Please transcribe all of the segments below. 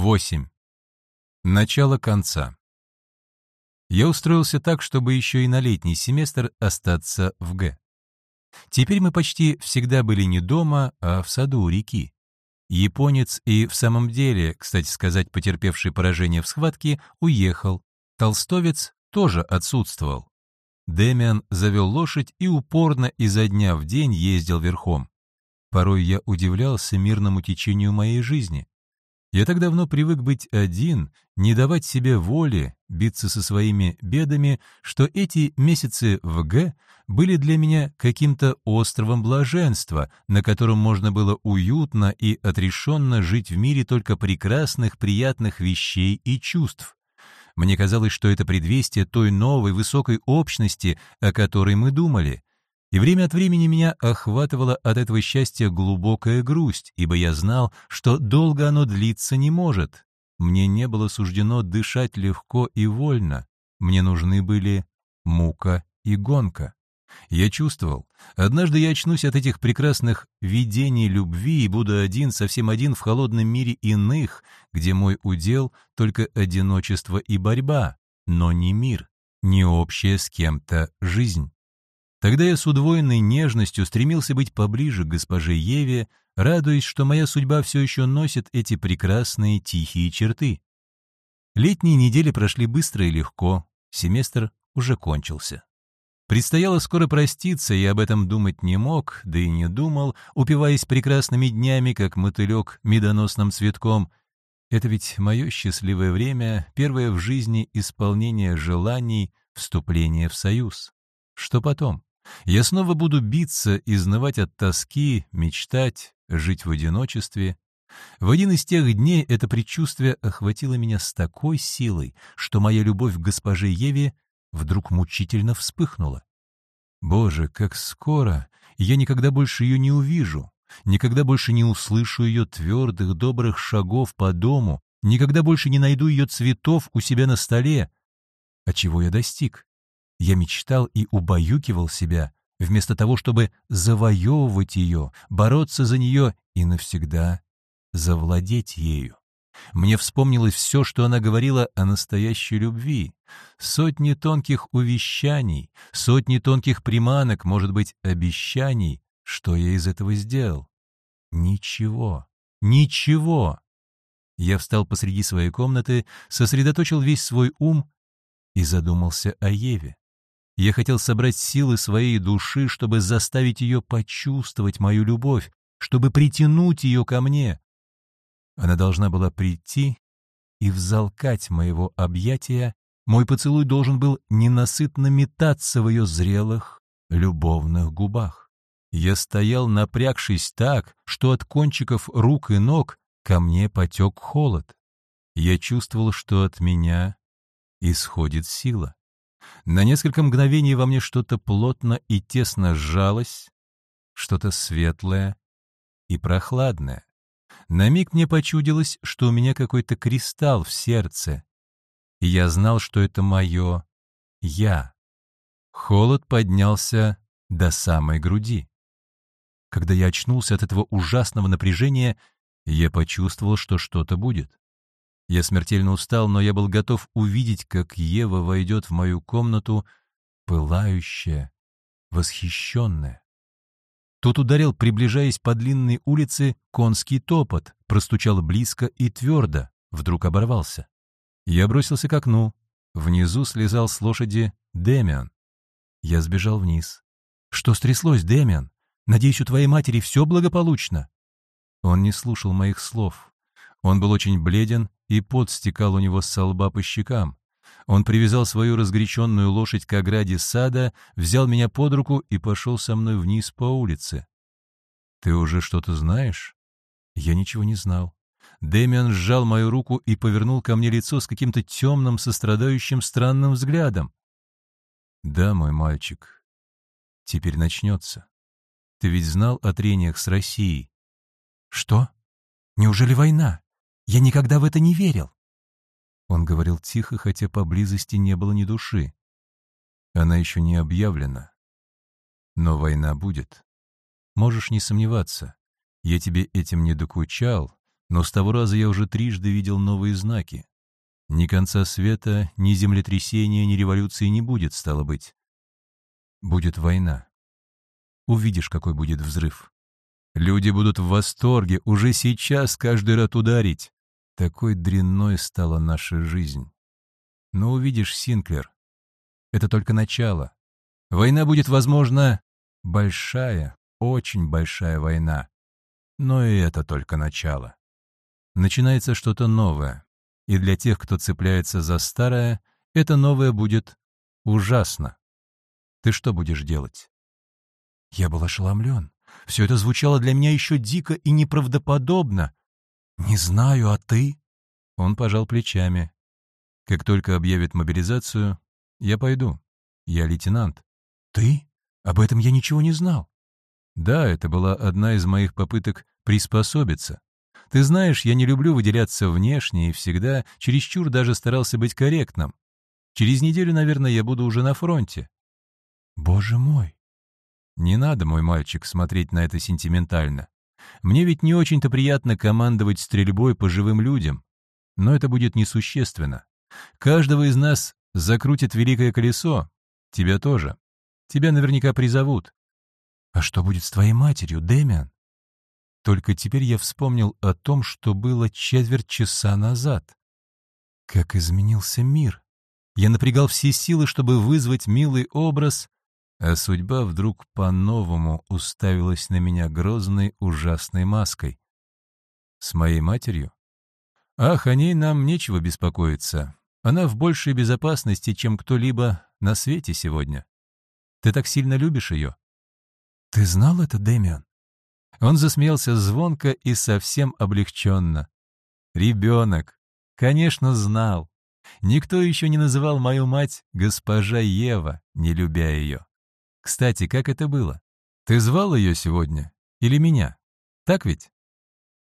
8. Начало конца. Я устроился так, чтобы еще и на летний семестр остаться в Г. Теперь мы почти всегда были не дома, а в саду у реки. Японец и в самом деле, кстати сказать, потерпевший поражение в схватке, уехал. Толстовец тоже отсутствовал. Демиан завел лошадь и упорно изо дня в день ездил верхом. Порой я удивлялся мирному течению моей жизни. Я так давно привык быть один, не давать себе воли, биться со своими бедами, что эти месяцы в Г были для меня каким-то островом блаженства, на котором можно было уютно и отрешенно жить в мире только прекрасных, приятных вещей и чувств. Мне казалось, что это предвестие той новой высокой общности, о которой мы думали, и время от времени меня охватывала от этого счастья глубокая грусть, ибо я знал, что долго оно длиться не может. Мне не было суждено дышать легко и вольно. Мне нужны были мука и гонка. Я чувствовал, однажды я очнусь от этих прекрасных видений любви и буду один, совсем один в холодном мире иных, где мой удел — только одиночество и борьба, но не мир, не общая с кем-то жизнь. Тогда я с удвоенной нежностью стремился быть поближе к госпоже Еве, радуясь, что моя судьба все еще носит эти прекрасные тихие черты. Летние недели прошли быстро и легко, семестр уже кончился. Предстояло скоро проститься, я об этом думать не мог, да и не думал, упиваясь прекрасными днями, как мотылек медоносным цветком. Это ведь мое счастливое время, первое в жизни исполнение желаний, вступление в союз. Что потом? Я снова буду биться, изнывать от тоски, мечтать, жить в одиночестве. В один из тех дней это предчувствие охватило меня с такой силой, что моя любовь к госпоже Еве вдруг мучительно вспыхнула. Боже, как скоро! Я никогда больше ее не увижу, никогда больше не услышу ее твердых, добрых шагов по дому, никогда больше не найду ее цветов у себя на столе. А чего я достиг? Я мечтал и убаюкивал себя, вместо того, чтобы завоевывать ее, бороться за нее и навсегда завладеть ею. Мне вспомнилось все, что она говорила о настоящей любви. Сотни тонких увещаний, сотни тонких приманок, может быть, обещаний. Что я из этого сделал? Ничего. Ничего. Я встал посреди своей комнаты, сосредоточил весь свой ум и задумался о Еве. Я хотел собрать силы своей души, чтобы заставить ее почувствовать мою любовь, чтобы притянуть ее ко мне. Она должна была прийти и взалкать моего объятия, мой поцелуй должен был ненасытно метаться в ее зрелых, любовных губах. Я стоял, напрягшись так, что от кончиков рук и ног ко мне потек холод. Я чувствовал, что от меня исходит сила. На несколько мгновений во мне что-то плотно и тесно сжалось, что-то светлое и прохладное. На миг мне почудилось, что у меня какой-то кристалл в сердце, и я знал, что это мое «я». Холод поднялся до самой груди. Когда я очнулся от этого ужасного напряжения, я почувствовал, что что-то будет. Я смертельно устал, но я был готов увидеть, как Ева войдет в мою комнату, пылающая, восхищенная. Тут ударил, приближаясь по длинной улице, конский топот, простучал близко и твердо, вдруг оборвался. Я бросился к окну. Внизу слезал с лошади Демиан. Я сбежал вниз. «Что стряслось, Демиан? Надеюсь, у твоей матери все благополучно?» Он не слушал моих слов. Он был очень бледен и пот стекал у него с лба по щекам. Он привязал свою разгоряченную лошадь к ограде сада, взял меня под руку и пошел со мной вниз по улице. «Ты уже что-то знаешь?» Я ничего не знал. Дэмиан сжал мою руку и повернул ко мне лицо с каким-то темным, сострадающим, странным взглядом. «Да, мой мальчик, теперь начнется. Ты ведь знал о трениях с Россией?» «Что? Неужели война?» Я никогда в это не верил. Он говорил тихо, хотя поблизости не было ни души. Она еще не объявлена. Но война будет. Можешь не сомневаться. Я тебе этим не докучал, Но с того раза я уже трижды видел новые знаки. Ни конца света, ни землетрясения, ни революции не будет, стало быть. Будет война. Увидишь, какой будет взрыв. Люди будут в восторге, уже сейчас каждый рад ударить. Такой дрянной стала наша жизнь. Но увидишь, Синклер, это только начало. Война будет, возможно, большая, очень большая война. Но и это только начало. Начинается что-то новое. И для тех, кто цепляется за старое, это новое будет ужасно. Ты что будешь делать? Я был ошеломлен. Все это звучало для меня еще дико и неправдоподобно. «Не знаю, а ты?» Он пожал плечами. «Как только объявят мобилизацию, я пойду. Я лейтенант». «Ты? Об этом я ничего не знал». «Да, это была одна из моих попыток приспособиться. Ты знаешь, я не люблю выделяться внешне и всегда чересчур даже старался быть корректным. Через неделю, наверное, я буду уже на фронте». «Боже мой!» «Не надо, мой мальчик, смотреть на это сентиментально. Мне ведь не очень-то приятно командовать стрельбой по живым людям, но это будет несущественно. Каждого из нас закрутит великое колесо, тебя тоже. Тебя наверняка призовут. А что будет с твоей матерью, Дэмиан? Только теперь я вспомнил о том, что было четверть часа назад. Как изменился мир. Я напрягал все силы, чтобы вызвать милый образ, а судьба вдруг по-новому уставилась на меня грозной, ужасной маской. С моей матерью? Ах, о ней нам нечего беспокоиться. Она в большей безопасности, чем кто-либо на свете сегодня. Ты так сильно любишь ее? Ты знал это, Дэмиан? Он засмеялся звонко и совсем облегченно. Ребенок. Конечно, знал. Никто еще не называл мою мать госпожа Ева, не любя ее. Кстати, как это было? Ты звал ее сегодня? Или меня? Так ведь?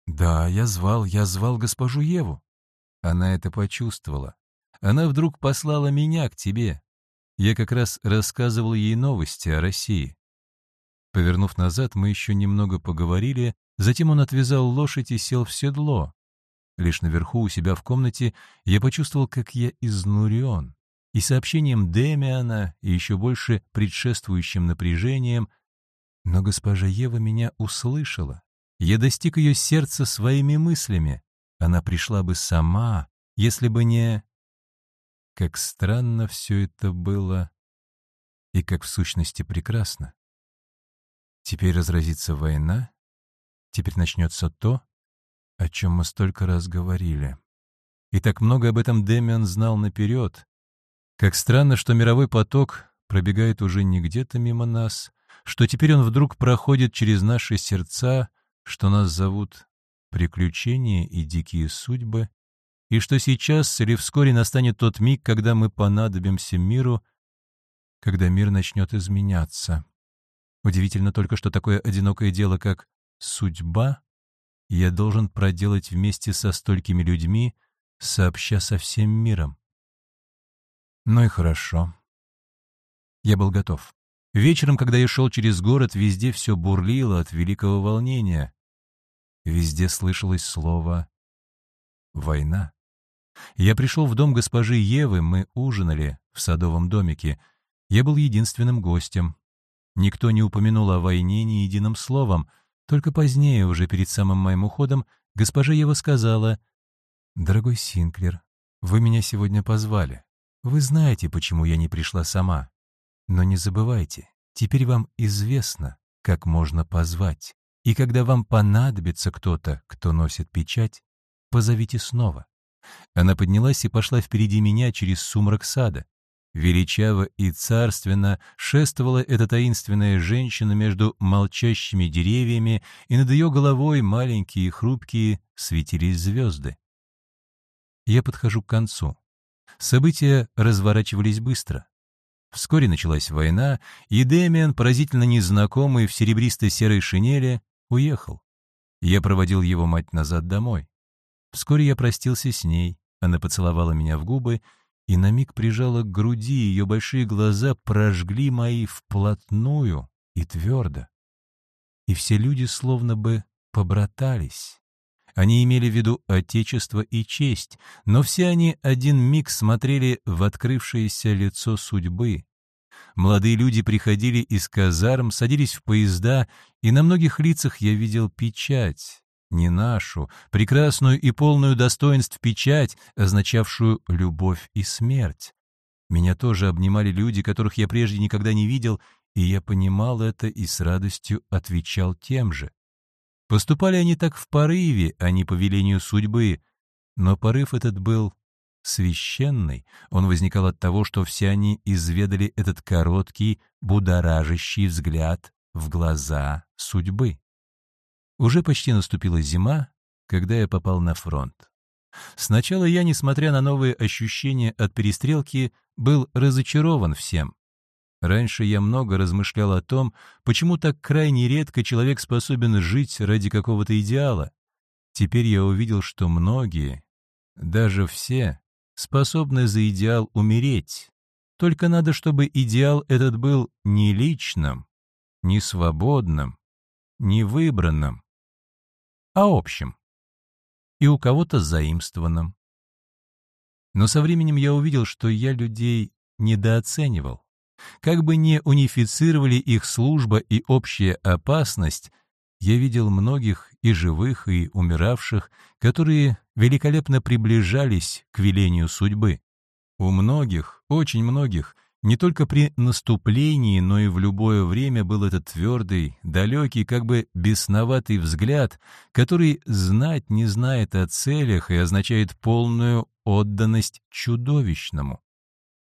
Да, я звал, я звал госпожу Еву. Она это почувствовала. Она вдруг послала меня к тебе. Я как раз рассказывал ей новости о России. Повернув назад, мы еще немного поговорили, затем он отвязал лошадь и сел в седло. Лишь наверху у себя в комнате я почувствовал, как я изнурен и сообщением Демиана, и еще больше предшествующим напряжением, но госпожа Ева меня услышала. Я достиг ее сердца своими мыслями. Она пришла бы сама, если бы не... Как странно все это было, и как в сущности прекрасно. Теперь разразится война, теперь начнется то, о чем мы столько раз говорили. И так много об этом Демиан знал наперед, как странно, что мировой поток пробегает уже не где-то мимо нас, что теперь он вдруг проходит через наши сердца, что нас зовут приключения и дикие судьбы, и что сейчас или вскоре настанет тот миг, когда мы понадобимся миру, когда мир начнет изменяться. Удивительно только, что такое одинокое дело, как судьба, я должен проделать вместе со столькими людьми, сообща со всем миром. Ну и хорошо. Я был готов. Вечером, когда я шел через город, везде все бурлило от великого волнения. Везде слышалось слово «война». Я пришел в дом госпожи Евы, мы ужинали в садовом домике. Я был единственным гостем. Никто не упомянул о войне ни единым словом. Только позднее, уже перед самым моим уходом, госпожа Ева сказала, «Дорогой Синклер, вы меня сегодня позвали. Вы знаете, почему я не пришла сама. Но не забывайте, теперь вам известно, как можно позвать. И когда вам понадобится кто-то, кто носит печать, позовите снова. Она поднялась и пошла впереди меня через сумрак сада. Величаво и царственно шествовала эта таинственная женщина между молчащими деревьями, и над ее головой, маленькие и хрупкие, светились звезды. Я подхожу к концу. События разворачивались быстро. Вскоре началась война, и Дэмиан, поразительно незнакомый в серебристо-серой шинели, уехал. Я проводил его мать назад домой. Вскоре я простился с ней, она поцеловала меня в губы и на миг прижала к груди, ее большие глаза прожгли мои вплотную и твердо. И все люди словно бы побратались. Они имели в виду отечество и честь, но все они один миг смотрели в открывшееся лицо судьбы. Молодые люди приходили из казарм, садились в поезда, и на многих лицах я видел печать, не нашу, прекрасную и полную достоинств печать, означавшую любовь и смерть. Меня тоже обнимали люди, которых я прежде никогда не видел, и я понимал это и с радостью отвечал тем же. Поступали они так в порыве, а не по велению судьбы, но порыв этот был священный, он возникал от того, что все они изведали этот короткий, будоражащий взгляд в глаза судьбы. Уже почти наступила зима, когда я попал на фронт. Сначала я, несмотря на новые ощущения от перестрелки, был разочарован всем. Раньше я много размышлял о том, почему так крайне редко человек способен жить ради какого-то идеала. Теперь я увидел, что многие, даже все, способны за идеал умереть. Только надо, чтобы идеал этот был не личным, не свободным, не выбранным, а общим. И у кого-то заимствованным. Но со временем я увидел, что я людей недооценивал. Как бы ни унифицировали их служба и общая опасность, я видел многих и живых, и умиравших, которые великолепно приближались к велению судьбы. У многих, очень многих, не только при наступлении, но и в любое время был этот твердый, далекий, как бы бесноватый взгляд, который знать не знает о целях и означает полную отданность чудовищному.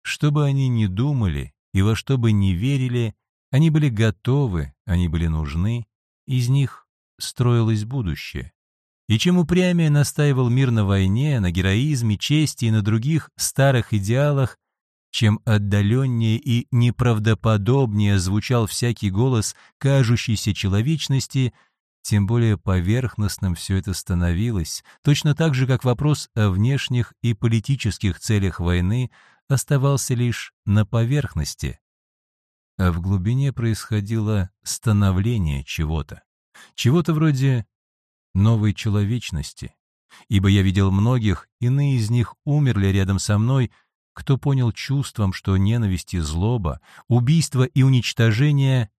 Что бы они ни думали и во что бы ни верили, они были готовы, они были нужны, из них строилось будущее. И чем упрямее настаивал мир на войне, на героизме, чести и на других старых идеалах, чем отдаленнее и неправдоподобнее звучал всякий голос кажущейся человечности, тем более поверхностным все это становилось, точно так же, как вопрос о внешних и политических целях войны оставался лишь на поверхности, а в глубине происходило становление чего-то, чего-то вроде новой человечности, ибо я видел многих, иные из них умерли рядом со мной, кто понял чувством, что ненависть и злоба, убийство и уничтожение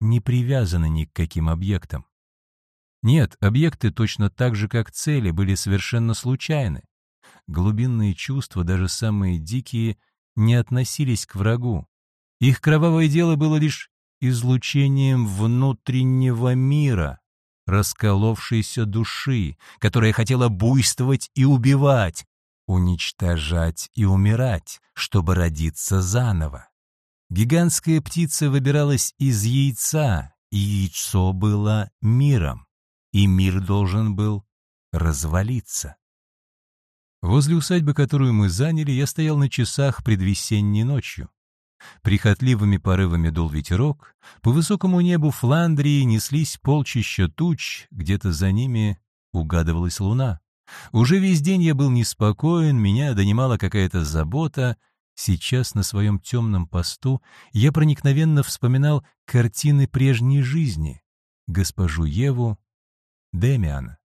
не привязаны ни к каким объектам. Нет, объекты точно так же, как цели, были совершенно случайны. Глубинные чувства, даже самые дикие, не относились к врагу. Их кровавое дело было лишь излучением внутреннего мира, расколовшейся души, которая хотела буйствовать и убивать, уничтожать и умирать, чтобы родиться заново. Гигантская птица выбиралась из яйца, и яйцо было миром, и мир должен был развалиться. Возле усадьбы, которую мы заняли, я стоял на часах предвесенней ночью. Прихотливыми порывами дул ветерок, по высокому небу Фландрии неслись полчища туч, где-то за ними угадывалась луна. Уже весь день я был неспокоен, меня донимала какая-то забота. Сейчас на своем темном посту я проникновенно вспоминал картины прежней жизни, госпожу Еву, Демиана.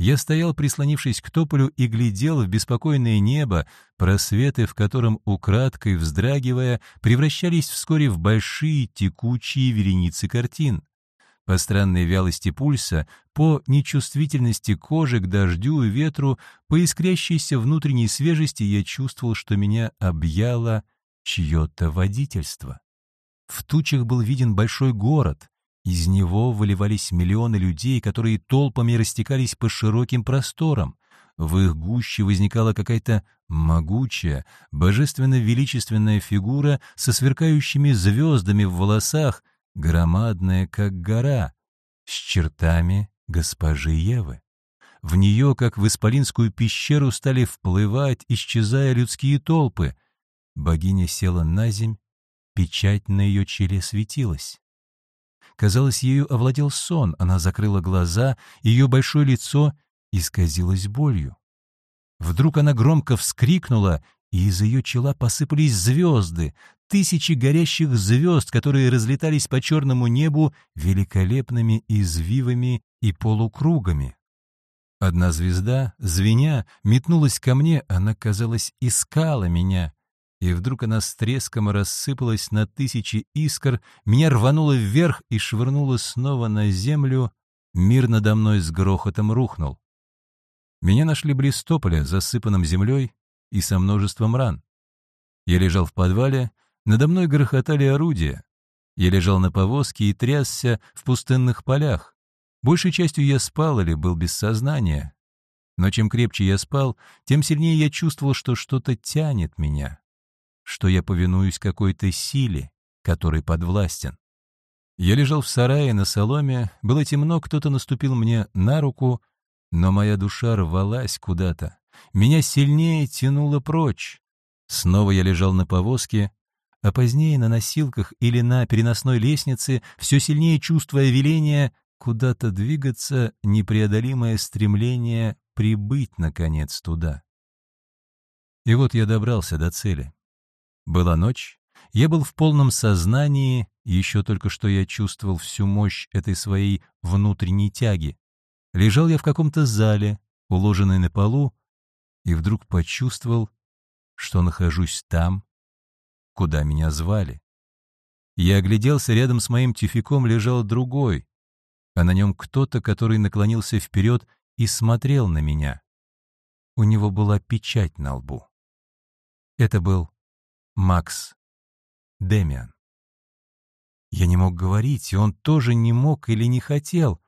Я стоял, прислонившись к тополю, и глядел в беспокойное небо, просветы в котором, украдкой вздрагивая, превращались вскоре в большие текучие вереницы картин. По странной вялости пульса, по нечувствительности кожи к дождю и ветру, по искрящейся внутренней свежести я чувствовал, что меня объяло чье-то водительство. В тучах был виден большой город. Из него выливались миллионы людей, которые толпами растекались по широким просторам. В их гуще возникала какая-то могучая, божественно-величественная фигура со сверкающими звездами в волосах, громадная, как гора, с чертами госпожи Евы. В нее, как в исполинскую пещеру, стали вплывать, исчезая людские толпы. Богиня села на земь, печать на ее челе светилась. Казалось, ею овладел сон, она закрыла глаза, ее большое лицо исказилось болью. Вдруг она громко вскрикнула, и из ее чела посыпались звезды, тысячи горящих звезд, которые разлетались по черному небу великолепными извивами и полукругами. Одна звезда, звеня, метнулась ко мне, она, казалось, искала меня. И вдруг она с треском рассыпалась на тысячи искр, меня рвануло вверх и швырнуло снова на землю, мир надо мной с грохотом рухнул. Меня нашли близ тополя, засыпанным землей и со множеством ран. Я лежал в подвале, надо мной грохотали орудия. Я лежал на повозке и трясся в пустынных полях. Большей частью я спал или был без сознания. Но чем крепче я спал, тем сильнее я чувствовал, что что-то тянет меня, что я повинуюсь какой-то силе, которой подвластен. Я лежал в сарае на соломе, было темно, кто-то наступил мне на руку, но моя душа рвалась куда-то. Меня сильнее тянуло прочь. Снова я лежал на повозке, а позднее на носилках или на переносной лестнице, все сильнее чувствуя веление куда-то двигаться, непреодолимое стремление прибыть, наконец, туда. И вот я добрался до цели. Была ночь, я был в полном сознании, еще только что я чувствовал всю мощь этой своей внутренней тяги. Лежал я в каком-то зале, уложенный на полу, и вдруг почувствовал, что нахожусь там, куда меня звали. Я огляделся, рядом с моим тюфяком лежал другой, а на нем кто-то, который наклонился вперед и смотрел на меня. У него была печать на лбу. Это был Макс Демиан. Я не мог говорить, и он тоже не мог или не хотел.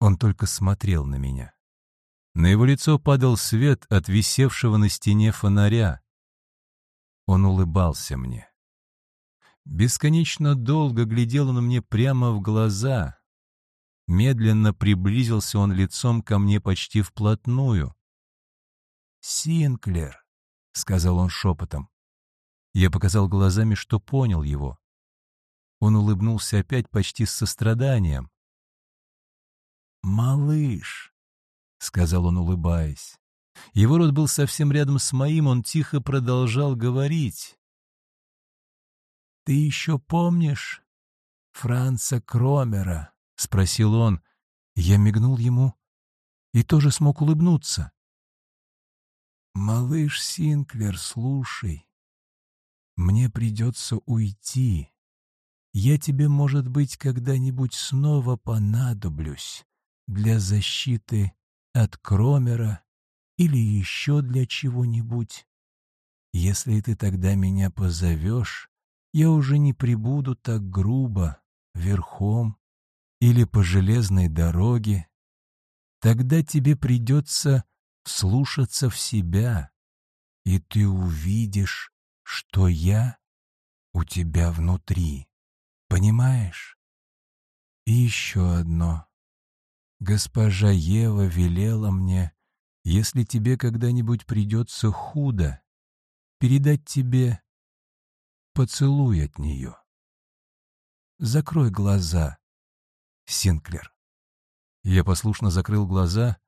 Он только смотрел на меня. На его лицо падал свет от висевшего на стене фонаря. Он улыбался мне. Бесконечно долго глядел он мне прямо в глаза, Медленно приблизился он лицом ко мне почти вплотную. «Синклер», — сказал он шепотом. Я показал глазами, что понял его. Он улыбнулся опять почти с состраданием. «Малыш», — сказал он, улыбаясь. Его рот был совсем рядом с моим, он тихо продолжал говорить. «Ты еще помнишь Франца Кромера?» — спросил он. Я мигнул ему и тоже смог улыбнуться. «Малыш Синклер, слушай, мне придется уйти. Я тебе, может быть, когда-нибудь снова понадоблюсь для защиты от Кромера или еще для чего-нибудь. Если ты тогда меня позовешь, я уже не прибуду так грубо, верхом или по железной дороге, тогда тебе придется слушаться в себя, и ты увидишь, что я у тебя внутри. Понимаешь? И еще одно. Госпожа Ева велела мне, если тебе когда-нибудь придется худо, передать тебе поцелуй от нее. Закрой глаза Синклер. Я послушно закрыл глаза.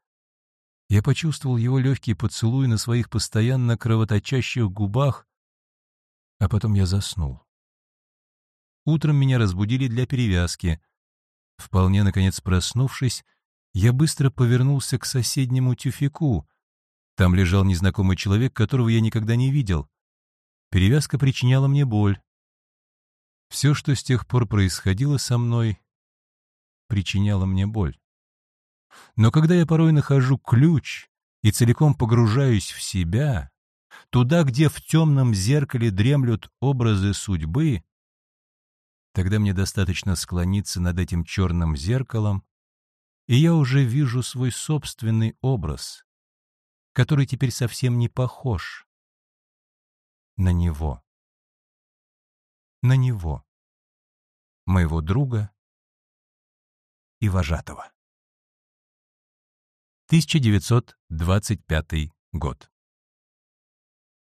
Я почувствовал его легкий поцелуй на своих постоянно кровоточащих губах, а потом я заснул. Утром меня разбудили для перевязки. Вполне, наконец, проснувшись, я быстро повернулся к соседнему тюфику. Там лежал незнакомый человек, которого я никогда не видел. Перевязка причиняла мне боль. Все, что с тех пор происходило со мной, причиняла мне боль. Но когда я порой нахожу ключ и целиком погружаюсь в себя, туда, где в темном зеркале дремлют образы судьбы, тогда мне достаточно склониться над этим черным зеркалом, и я уже вижу свой собственный образ, который теперь совсем не похож на него. На него, моего друга, и вожатого. 1925 год.